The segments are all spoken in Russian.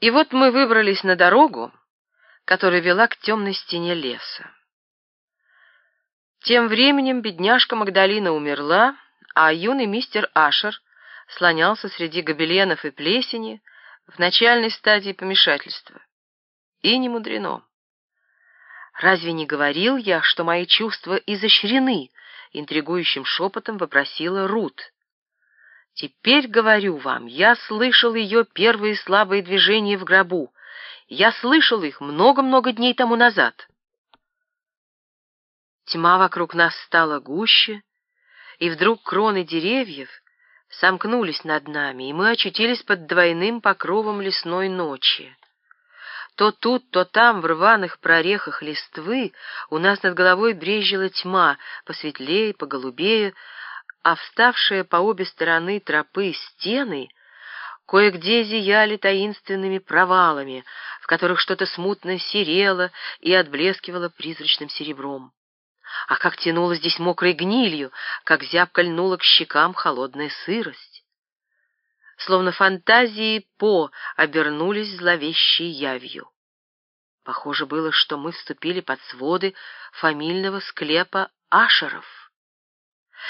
И вот мы выбрались на дорогу, которая вела к темной стене леса. Тем временем бедняжка Магдалина умерла, а юный мистер Ашер слонялся среди гобеленов и плесени в начальной стадии помешательства. И не мудрено. «Разве не говорил я, что мои чувства изощрены?» — интригующим шепотом вопросила Рут. Теперь говорю вам, я слышал ее первые слабые движения в гробу. Я слышал их много-много дней тому назад. Тьма вокруг нас стала гуще, и вдруг кроны деревьев сомкнулись над нами, и мы очутились под двойным покровом лесной ночи. То тут, то там, в рваных прорехах листвы, у нас над головой брезжила тьма, посветлее, поголубее, а вставшие по обе стороны тропы стены кое-где зияли таинственными провалами, в которых что-то смутно серело и отблескивало призрачным серебром. А как тянуло здесь мокрой гнилью, как зябко льнула к щекам холодная сырость. Словно фантазии По обернулись зловещей явью. Похоже было, что мы вступили под своды фамильного склепа Ашеров.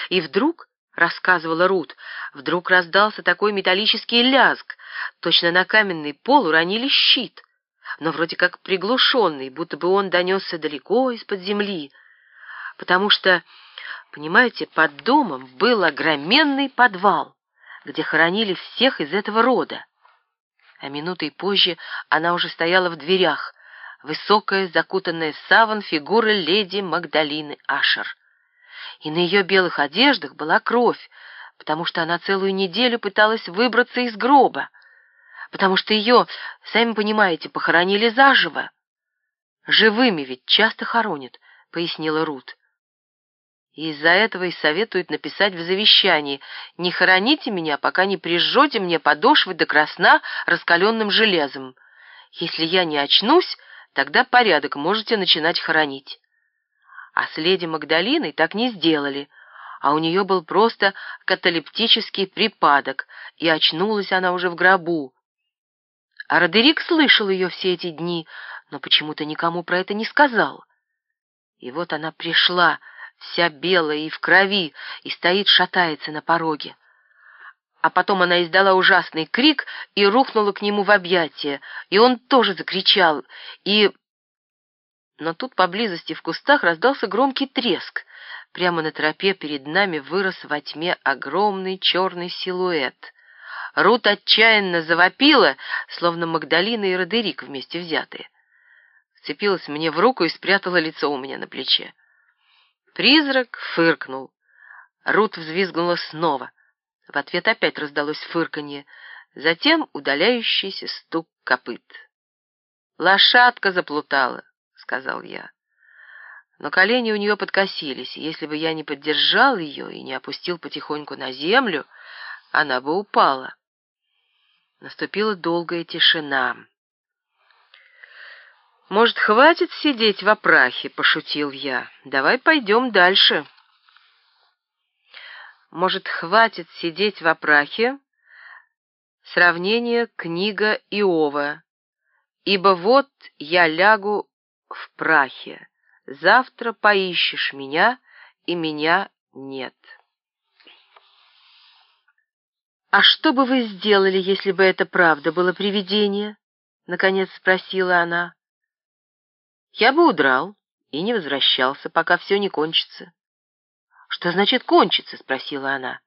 И вдруг, — рассказывала Рут, — вдруг раздался такой металлический лязг, точно на каменный пол уронили щит, но вроде как приглушенный, будто бы он донесся далеко из-под земли, потому что, понимаете, под домом был огроменный подвал, где хоронили всех из этого рода. А минутой позже она уже стояла в дверях, высокая, закутанная в саван фигура леди Магдалины Ашер и на ее белых одеждах была кровь, потому что она целую неделю пыталась выбраться из гроба, потому что ее, сами понимаете, похоронили заживо. «Живыми ведь часто хоронят», — пояснила Рут. из-за этого и советуют написать в завещании «Не хороните меня, пока не прижжете мне подошвы до красна раскаленным железом. Если я не очнусь, тогда порядок можете начинать хоронить». А с леди Магдалиной так не сделали, а у нее был просто каталептический припадок, и очнулась она уже в гробу. А Родерик слышал ее все эти дни, но почему-то никому про это не сказал. И вот она пришла, вся белая и в крови, и стоит, шатается на пороге. А потом она издала ужасный крик и рухнула к нему в объятия, и он тоже закричал, и но тут поблизости в кустах раздался громкий треск. Прямо на тропе перед нами вырос во тьме огромный черный силуэт. Рут отчаянно завопила, словно Магдалина и Родерик вместе взятые. Вцепилась мне в руку и спрятала лицо у меня на плече. Призрак фыркнул. Рут взвизгнула снова. В ответ опять раздалось фырканье, затем удаляющийся стук копыт. Лошадка заплутала сказал я. Но колени у нее подкосились, и если бы я не поддержал ее и не опустил потихоньку на землю, она бы упала. Наступила долгая тишина. «Может, хватит сидеть в опрахе?» — пошутил я. «Давай пойдем дальше». «Может, хватит сидеть в опрахе?» Сравнение книга Иова. «Ибо вот я лягу в прахе. Завтра поищешь меня, и меня нет. «А что бы вы сделали, если бы это правда было привидение?» — наконец спросила она. «Я бы удрал и не возвращался, пока все не кончится». «Что значит кончится?» — спросила она.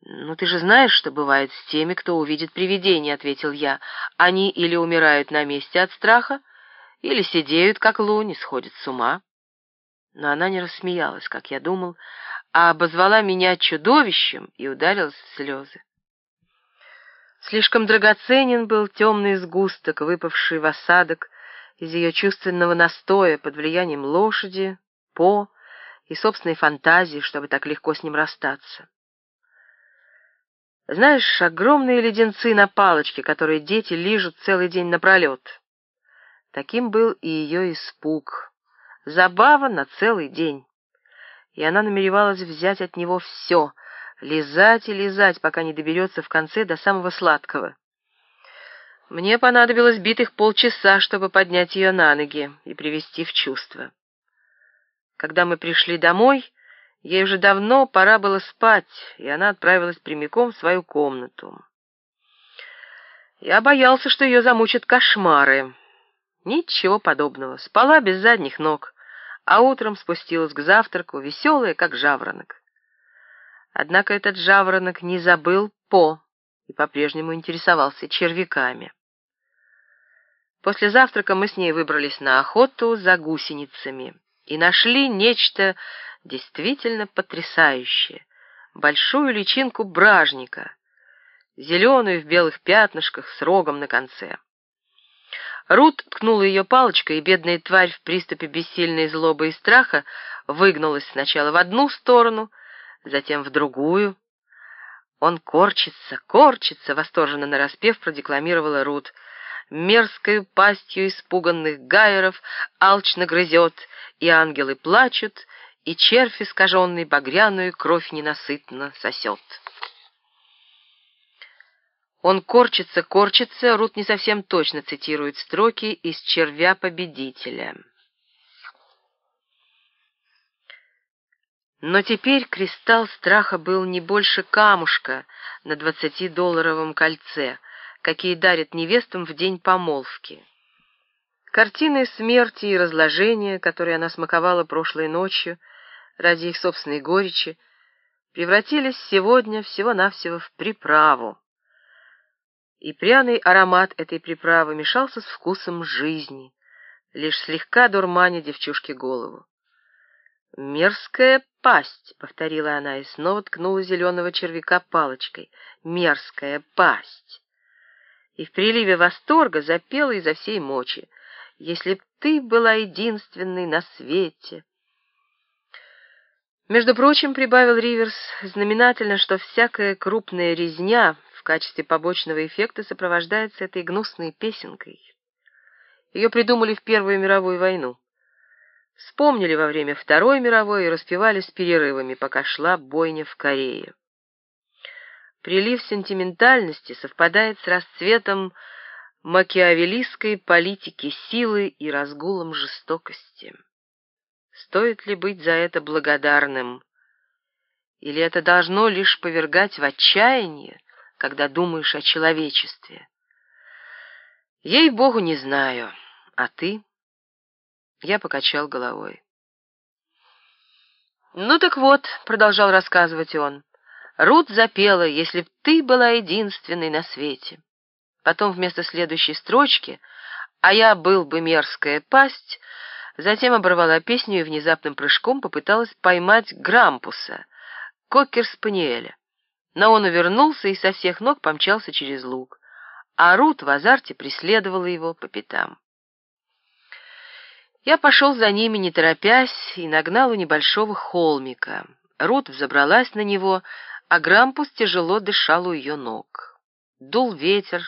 «Ну, ты же знаешь, что бывает с теми, кто увидит привидение», — ответил я. «Они или умирают на месте от страха, или сидеют, как луни, сходят с ума. Но она не рассмеялась, как я думал, а обозвала меня чудовищем и ударилась в слезы. Слишком драгоценен был темный сгусток, выпавший в осадок из ее чувственного настоя под влиянием лошади, по и собственной фантазии, чтобы так легко с ним расстаться. Знаешь, огромные леденцы на палочке, которые дети лижут целый день напролет. Таким был и ее испуг. Забава на целый день. И она намеревалась взять от него все, лизать и лизать, пока не доберется в конце до самого сладкого. Мне понадобилось битых полчаса, чтобы поднять ее на ноги и привести в чувство. Когда мы пришли домой, ей уже давно пора было спать, и она отправилась прямиком в свою комнату. Я боялся, что ее замучат кошмары. Ничего подобного, спала без задних ног, а утром спустилась к завтраку, веселая, как жаворонок. Однако этот жаворонок не забыл По и по-прежнему интересовался червяками. После завтрака мы с ней выбрались на охоту за гусеницами и нашли нечто действительно потрясающее — большую личинку бражника, зеленую в белых пятнышках с рогом на конце. Рут ткнула ее палочкой, и бедная тварь в приступе бессильной злобы и страха выгнулась сначала в одну сторону, затем в другую. «Он корчится, корчится!» — восторженно нараспев продекламировала Рут — мерзкой пастью испуганных гайеров алчно грызет, и ангелы плачут, и червь искаженный багряную кровь ненасытно сосет. Он корчится, корчится, Рут не совсем точно цитирует строки из «Червя-победителя». Но теперь кристалл страха был не больше камушка на двадцатидолларовом кольце, какие дарят невестам в день помолвки. Картины смерти и разложения, которые она смаковала прошлой ночью ради их собственной горечи, превратились сегодня всего-навсего в приправу. И пряный аромат этой приправы мешался с вкусом жизни, лишь слегка дурманя девчушке голову. «Мерзкая пасть», — повторила она и снова ткнула зеленого червяка палочкой. «Мерзкая пасть» и в приливе восторга запела изо всей мочи. «Если б ты была единственной на свете!» Между прочим, прибавил Риверс, знаменательно, что всякая крупная резня качестве побочного эффекта сопровождается этой гнусной песенкой. Ее придумали в Первую мировую войну. Вспомнили во время Второй мировой и распевали с перерывами, пока шла бойня в Корее. Прилив сентиментальности совпадает с расцветом макиавеллистской политики силы и разгулом жестокости. Стоит ли быть за это благодарным? Или это должно лишь повергать в отчаяние, когда думаешь о человечестве? Ей-богу, не знаю. А ты? Я покачал головой. «Ну так вот», — продолжал рассказывать он, Рут запела «Если б ты была единственной на свете». Потом вместо следующей строчки «А я был бы мерзкая пасть», затем оборвала песню и внезапным прыжком попыталась поймать Грампуса, кокер-спаниеля. Но он увернулся и со всех ног помчался через луг, а Рут в азарте преследовала его по пятам. Я пошел за ними, не торопясь, и нагнал у небольшого холмика. Рут взобралась на него, а Грампус тяжело дышал у ее ног. Дул ветер,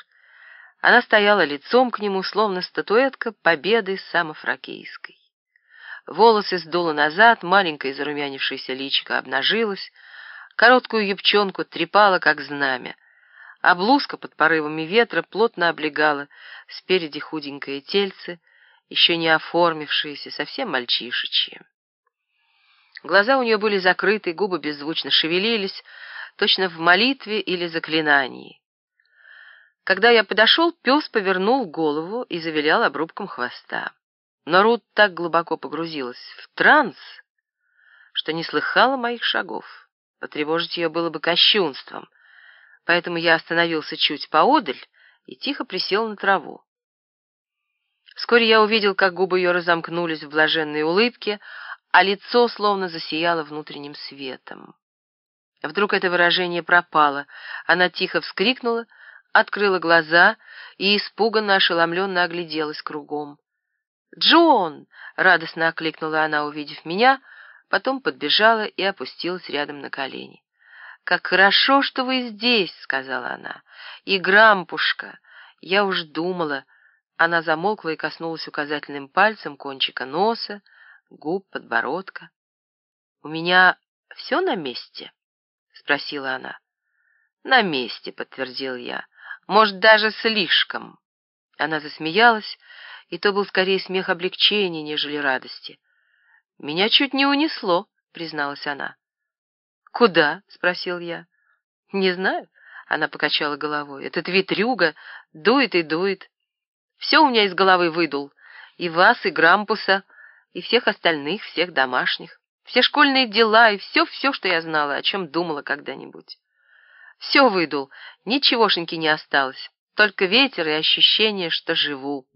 она стояла лицом к нему, словно статуэтка победы самофракийской. Волосы сдуло назад, маленькое зарумянившееся личико обнажилось, короткую юбчонку трепала, как знамя, а блузка под порывами ветра плотно облегала спереди худенькое тельце, еще не оформившееся, совсем мальчишечье. Глаза у нее были закрыты, губы беззвучно шевелились, точно в молитве или заклинании. Когда я подошел, пес повернул голову и завилял обрубком хвоста. Но Рут так глубоко погрузилась в транс, что не слыхала моих шагов. Потревожить ее было бы кощунством, поэтому я остановился чуть поодаль и тихо присел на траву. Вскоре я увидел, как губы ее разомкнулись в блаженной улыбке, а лицо словно засияло внутренним светом. Вдруг это выражение пропало. Она тихо вскрикнула, открыла глаза и испуганно, ошеломленно огляделась кругом. «Джон!» — радостно окликнула она, увидев меня, потом подбежала и опустилась рядом на колени. «Как хорошо, что вы здесь!» — сказала она. «И Грампушка! Я уж думала...» Она замолкла и коснулась указательным пальцем кончика носа, губ, подбородка. «У меня все на месте?» — спросила она. «На месте», — подтвердил я. «Может, даже слишком». Она засмеялась, и то был скорее смех облегчения, нежели радости. «Меня чуть не унесло», — призналась она. «Куда?» — спросил я. «Не знаю», — она покачала головой. «Этот ветрюга дует и дует. Все у меня из головы выдул. И вас, и Грампуса, и всех остальных, всех домашних. Все школьные дела и все-все, что я знала, о чем думала когда-нибудь. Все выдул, ничегошеньки не осталось, только ветер и ощущение, что живу.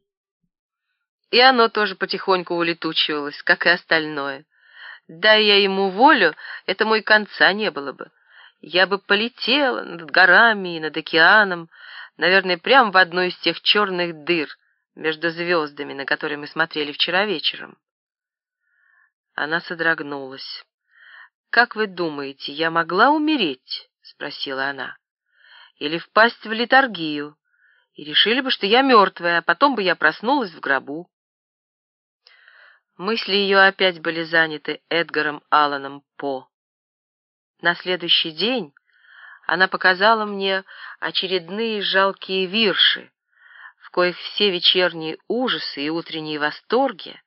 И оно тоже потихоньку улетучивалось, как и остальное. Дай я ему волю, это мой конца не было бы. Я бы полетела над горами и над океаном, наверное, прямо в одну из тех черных дыр между звездами, на которые мы смотрели вчера вечером. Она содрогнулась. «Как вы думаете, я могла умереть?» — спросила она. «Или впасть в литургию, и решили бы, что я мертвая, а потом бы я проснулась в гробу». Мысли ее опять были заняты Эдгаром Алланом По. На следующий день она показала мне очередные жалкие вирши, в коих все вечерние ужасы и утренние восторги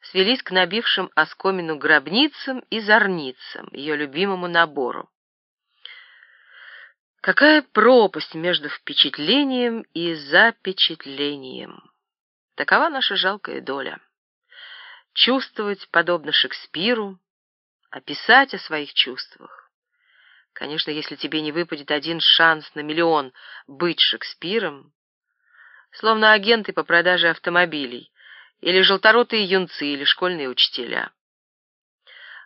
свелись к набившим оскомину гробницам и зорницам, ее любимому набору. Какая пропасть между впечатлением и запечатлением! Такова наша жалкая доля. Чувствовать, подобно Шекспиру, описать о своих чувствах. Конечно, если тебе не выпадет один шанс на миллион быть Шекспиром, словно агенты по продаже автомобилей, или желторотые юнцы, или школьные учителя.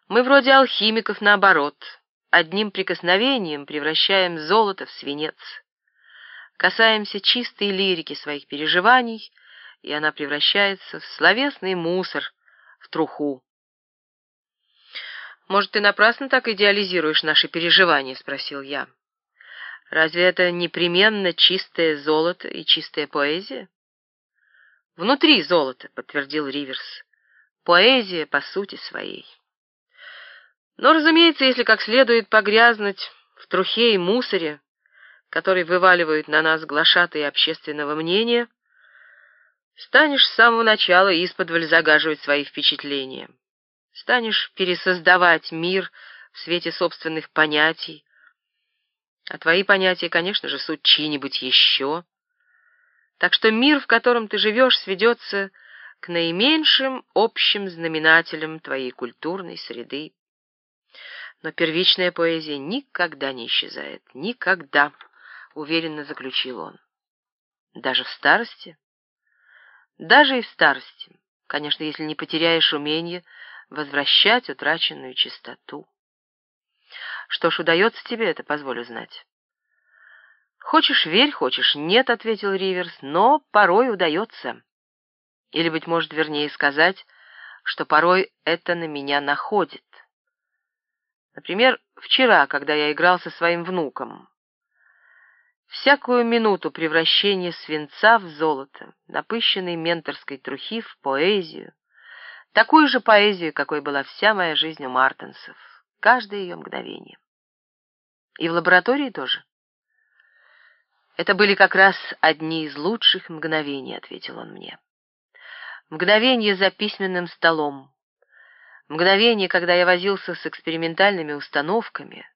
Мы вроде алхимиков наоборот, одним прикосновением превращаем золото в свинец. Касаемся чистой лирики своих переживаний, и она превращается в словесный мусор, в труху. «Может, ты напрасно так идеализируешь наши переживания?» — спросил я. «Разве это непременно чистое золото и чистая поэзия?» «Внутри золото», — подтвердил Риверс. «Поэзия по сути своей». Но, разумеется, если как следует погрязнуть в трухе и мусоре, который вываливают на нас глашатые общественного мнения, станешь с самого начала исподволь загаживать свои впечатления. Станешь пересоздавать мир в свете собственных понятий, а твои понятия, конечно же, суть чьи-нибудь еще. Так что мир, в котором ты живешь, сведется к наименьшим общим знаменателям твоей культурной среды. Но первичная поэзия никогда не исчезает. Никогда, — уверенно заключил он. Даже в старости? Даже и в старости. Конечно, если не потеряешь умение возвращать утраченную чистоту. Что ж, удается тебе это, позволю знать. «Хочешь — верь, хочешь — нет», — ответил Риверс, — «но порой удается». Или, быть может, вернее сказать, что порой это на меня находит. Например, вчера, когда я играл со своим внуком. Всякую минуту превращения свинца в золото, напыщенной менторской трухи в поэзию, такую же поэзию, какой была вся моя жизнь у Мартенсов, каждое ее мгновение. И в лаборатории тоже. «Это были как раз одни из лучших мгновений», — ответил он мне. «Мгновение за письменным столом. Мгновение, когда я возился с экспериментальными установками.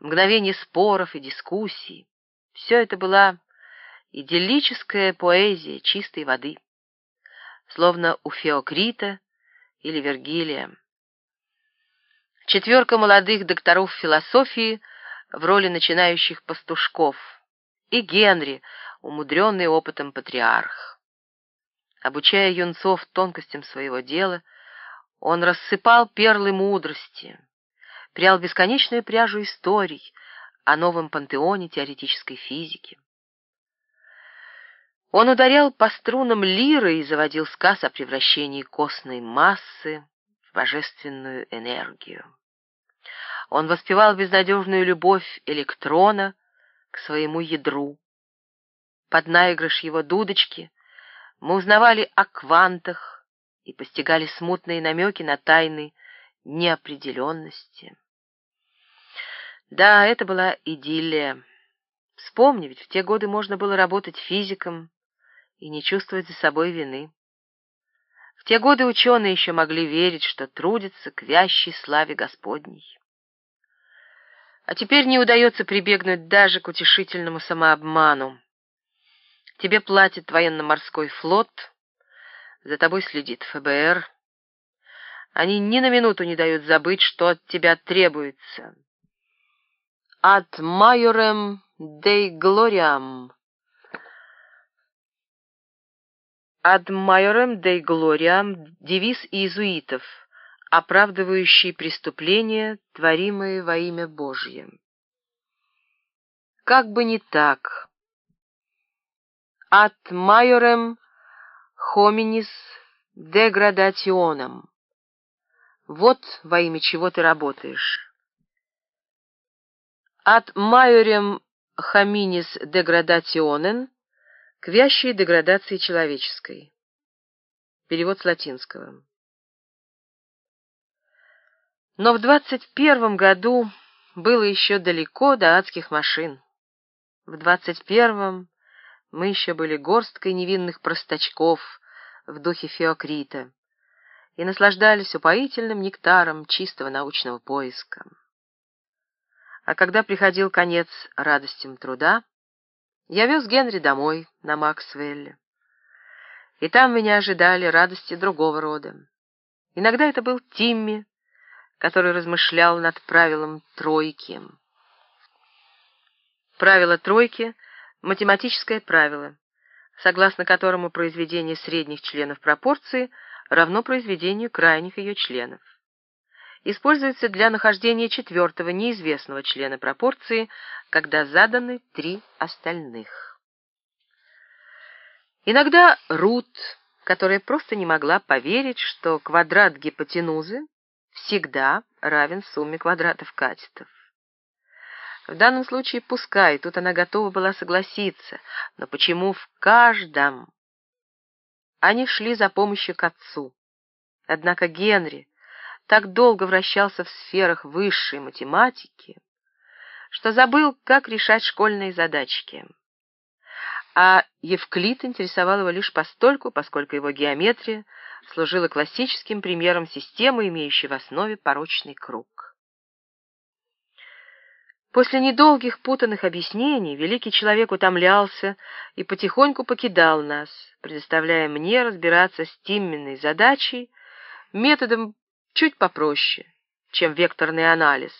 Мгновение споров и дискуссий. Все это была идиллическая поэзия чистой воды, словно у Феокрита или Вергилия. Четверка молодых докторов философии в роли начинающих пастушков — и Генри, умудренный опытом патриарх. Обучая юнцов тонкостям своего дела, он рассыпал перлы мудрости, прял бесконечную пряжу историй о новом пантеоне теоретической физики. Он ударял по струнам лиры и заводил сказ о превращении костной массы в божественную энергию. Он воспевал безнадежную любовь электрона к своему ядру. Под наигрыш его дудочки мы узнавали о квантах и постигали смутные намеки на тайны неопределенности. Да, это была идиллия. Вспомни, ведь в те годы можно было работать физиком и не чувствовать за собой вины. В те годы ученые еще могли верить, что трудятся к вящей славе Господней. А теперь не удается прибегнуть даже к утешительному самообману. Тебе платит военно-морской флот, за тобой следит ФБР. Они ни на минуту не дают забыть, что от тебя требуется. От майорем дей глориам. Ad majorem dei gloriam — девиз иезуитов, оправдывающий преступления, творимые во имя Божье. Как бы не так. Ad majorem hominis degradationem. Вот во имя чего ты работаешь. Ad majorem hominis degradationem к вящей деградации человеческой. Перевод с латинского. Но в двадцать первом году было еще далеко до адских машин. В двадцать первом мы еще были горсткой невинных простачков в духе Феокрита и наслаждались упоительным нектаром чистого научного поиска. А когда приходил конец радостям труда, я вез Генри домой, на Максвелле. И там меня ожидали радости другого рода. Иногда это был Тимми, который размышлял над правилом тройки. Правило тройки — математическое правило, согласно которому произведение средних членов пропорции равно произведению крайних ее членов используется для нахождения четвертого неизвестного члена пропорции, когда заданы три остальных. Иногда Рут, которая просто не могла поверить, что квадрат гипотенузы всегда равен сумме квадратов катетов. В данном случае пускай, тут она готова была согласиться, но почему в каждом? Они шли за помощью к отцу. Однако Генри, так долго вращался в сферах высшей математики, что забыл, как решать школьные задачки. А Евклид интересовал его лишь постольку, поскольку его геометрия служила классическим примером системы, имеющей в основе порочный круг. После недолгих путанных объяснений великий человек утомлялся и потихоньку покидал нас, предоставляя мне разбираться с тимменной задачей методом чуть попроще, чем векторный анализ.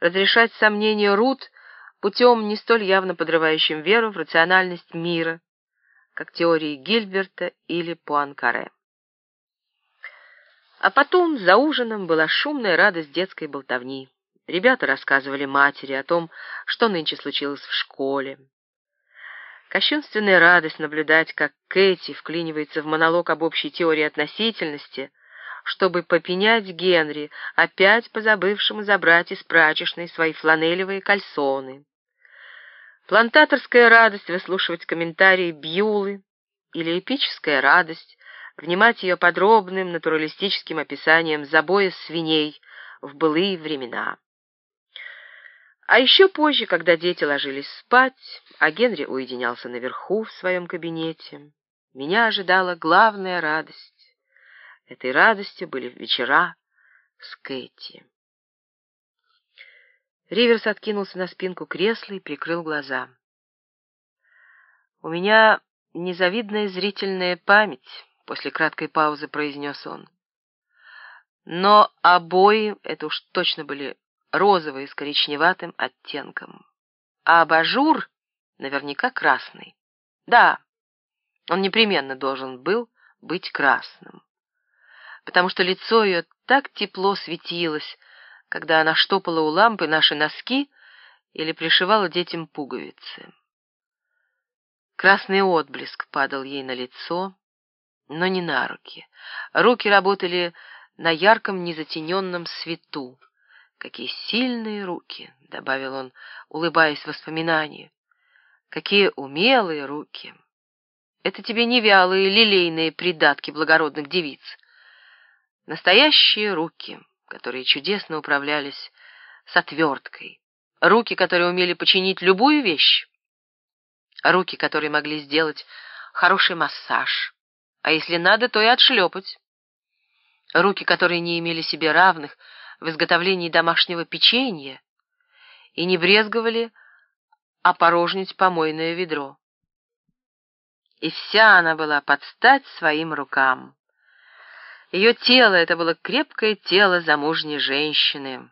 Разрешать сомнения Рут путем не столь явно подрывающим веру в рациональность мира, как теории Гильберта или Пуанкаре. А потом за ужином была шумная радость детской болтовни. Ребята рассказывали матери о том, что нынче случилось в школе. Кощунственная радость наблюдать, как Кэти вклинивается в монолог об общей теории относительности, чтобы попенять Генри, опять позабывшему забрать из прачечной свои фланелевые кальсоны. Плантаторская радость выслушивать комментарии Бьюлы или эпическая радость внимать ее подробным натуралистическим описанием забоя свиней в былые времена. А еще позже, когда дети ложились спать, а Генри уединялся наверху в своем кабинете, меня ожидала главная радость Этой радостью были вечера с Кэти. Риверс откинулся на спинку кресла и прикрыл глаза. «У меня незавидная зрительная память», — после краткой паузы произнес он. «Но обои, это уж точно были розовые с коричневатым оттенком. А абажур наверняка красный. Да, он непременно должен был быть красным потому что лицо ее так тепло светилось, когда она штопала у лампы наши носки или пришивала детям пуговицы. Красный отблеск падал ей на лицо, но не на руки. Руки работали на ярком незатененном свету. «Какие сильные руки!» — добавил он, улыбаясь воспоминанию. «Какие умелые руки!» Это тебе не вялые лилейные придатки благородных девиц. Настоящие руки, которые чудесно управлялись с отверткой. Руки, которые умели починить любую вещь. Руки, которые могли сделать хороший массаж, а если надо, то и отшлепать. Руки, которые не имели себе равных в изготовлении домашнего печенья и не брезговали опорожнить помойное ведро. И вся она была под стать своим рукам. Ее тело — это было крепкое тело замужней женщины,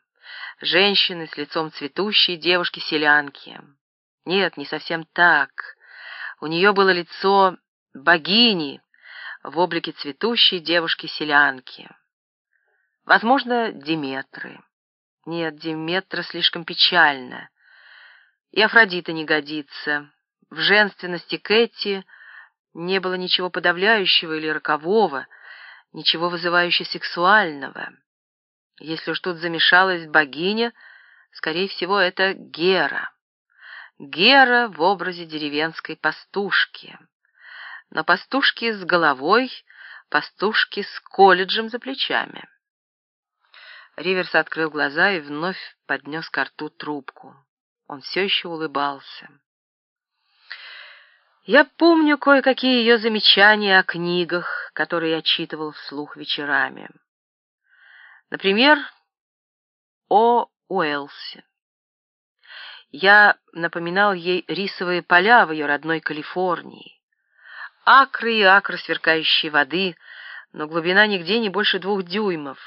женщины с лицом цветущей девушки-селянки. Нет, не совсем так. У нее было лицо богини в облике цветущей девушки-селянки. Возможно, Диметры. Нет, Диметра слишком печальна. И Афродита не годится. В женственности Кэти не было ничего подавляющего или рокового, ничего вызывающего сексуального. Если уж тут замешалась богиня, скорее всего, это Гера. Гера в образе деревенской пастушки. Но пастушки с головой, пастушки с колледжем за плечами. Риверс открыл глаза и вновь поднес к рту трубку. Он все еще улыбался. Я помню кое-какие ее замечания о книгах, которые я читывал вслух вечерами. Например, о Уэлсе. Я напоминал ей рисовые поля в ее родной Калифорнии. Акры и акры сверкающей воды, но глубина нигде не больше двух дюймов.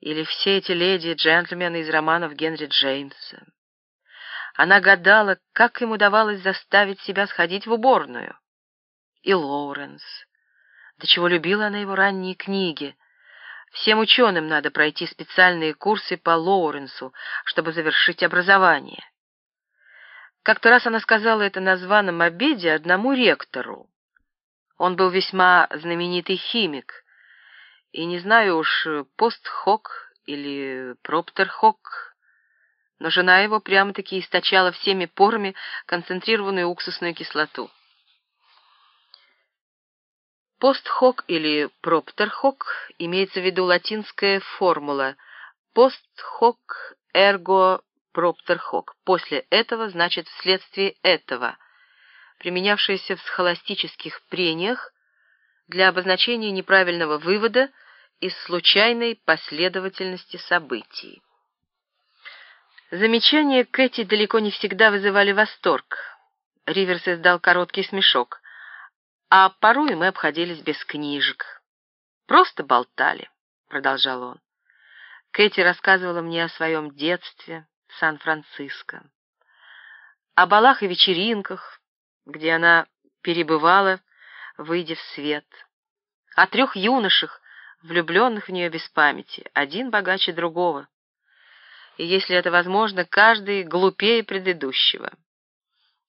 Или все эти леди и джентльмены из романов Генри Джеймса. Она гадала, как им удавалось заставить себя сходить в уборную. И Лоуренс. До чего любила она его ранние книги. Всем ученым надо пройти специальные курсы по Лоуренсу, чтобы завершить образование. Как-то раз она сказала это на званом обеде одному ректору. Он был весьма знаменитый химик, и не знаю уж, постхок или проптерхок, но жена его прямо-таки источала всеми порами концентрированную уксусную кислоту. Постхок или проптерхок имеется в виду латинская формула постхок эрго проптерхок. После этого значит вследствие этого, применявшаяся в схоластических прениях для обозначения неправильного вывода из случайной последовательности событий. Замечания Кэти далеко не всегда вызывали восторг. Риверс издал короткий смешок. А порой мы обходились без книжек. Просто болтали, продолжал он. Кэти рассказывала мне о своем детстве в Сан-Франциско, о балах и вечеринках, где она перебывала, выйдя в свет, о трех юношах, влюбленных в нее без памяти, один богаче другого и, если это возможно, каждый глупее предыдущего.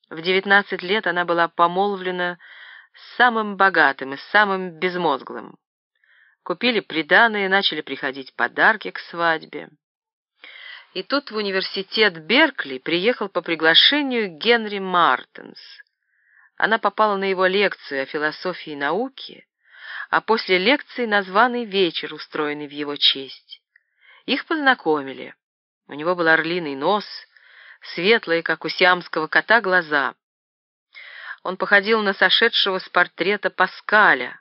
В девятнадцать лет она была помолвлена с самым богатым и самым безмозглым. Купили приданые, начали приходить подарки к свадьбе. И тут в университет Беркли приехал по приглашению Генри Мартенс. Она попала на его лекцию о философии науки, а после лекции на званый вечер, устроенный в его честь. Их познакомили. У него был орлиный нос, светлые, как у сиамского кота, глаза. Он походил на сошедшего с портрета Паскаля,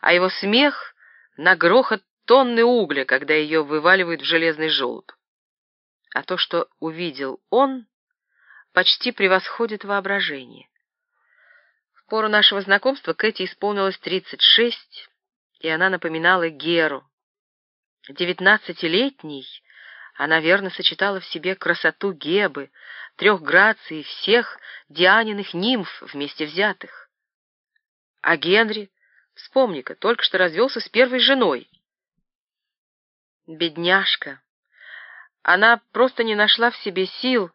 а его смех — на грохот тонны угля, когда ее вываливают в железный желоб. А то, что увидел он, почти превосходит воображение. В пору нашего знакомства Кэти исполнилось тридцать шесть, и она напоминала Геру. Девятнадцатилетний она верно сочетала в себе красоту Гебы, трех граций всех Дианиных нимф вместе взятых. А Генри, вспомни-ка, только что развелся с первой женой. Бедняжка! Она просто не нашла в себе сил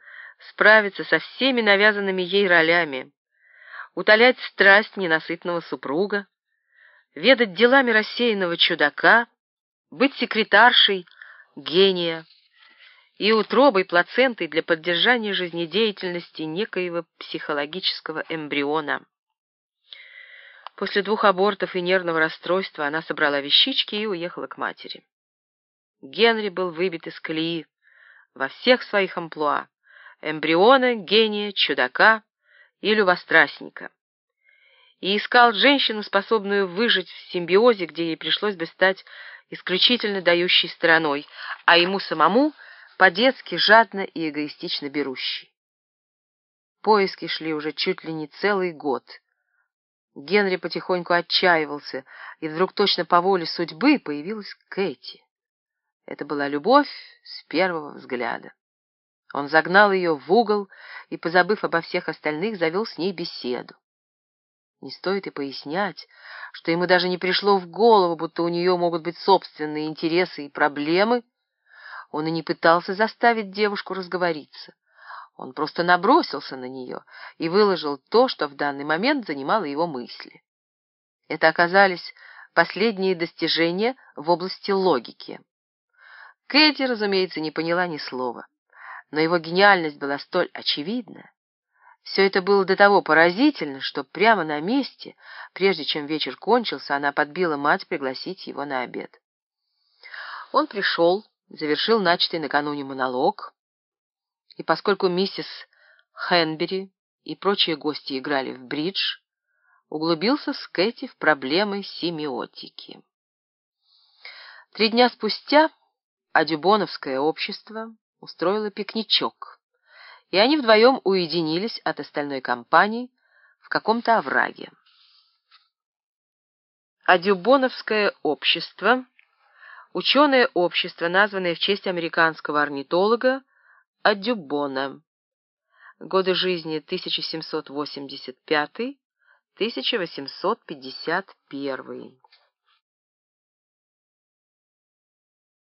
справиться со всеми навязанными ей ролями, утолять страсть ненасытного супруга, ведать делами рассеянного чудака, быть секретаршей гения и утробой плацентой для поддержания жизнедеятельности некоего психологического эмбриона. После двух абортов и нервного расстройства она собрала вещички и уехала к матери. Генри был выбит из колеи во всех своих амплуа — эмбриона, гения, чудака и любострастника. и искал женщину, способную выжить в симбиозе, где ей пришлось бы стать исключительно дающей стороной, а ему самому по-детски жадно и эгоистично берущей. Поиски шли уже чуть ли не целый год. Генри потихоньку отчаивался, и вдруг точно по воле судьбы появилась Кэти. Это была любовь с первого взгляда. Он загнал ее в угол и, позабыв обо всех остальных, завел с ней беседу. Не стоит и пояснять, что ему даже не пришло в голову, будто у нее могут быть собственные интересы и проблемы. Он и не пытался заставить девушку разговориться. Он просто набросился на нее и выложил то, что в данный момент занимало его мысли. Это оказались последние достижения в области логики. Кэти, разумеется, не поняла ни слова, но его гениальность была столь очевидна, все это было до того поразительно, что прямо на месте, прежде чем вечер кончился, она подбила мать пригласить его на обед. Он пришел, завершил начатый накануне монолог, и поскольку миссис Хенбери и прочие гости играли в бридж, углубился с Кэти в проблемы семиотики. Три дня спустя Адюбоновское общество устроило пикничок и они вдвоем уединились от остальной компании в каком-то овраге. Адюбоновское общество — ученое общество, названное в честь американского орнитолога Адюбона. Годы жизни 1785-1851.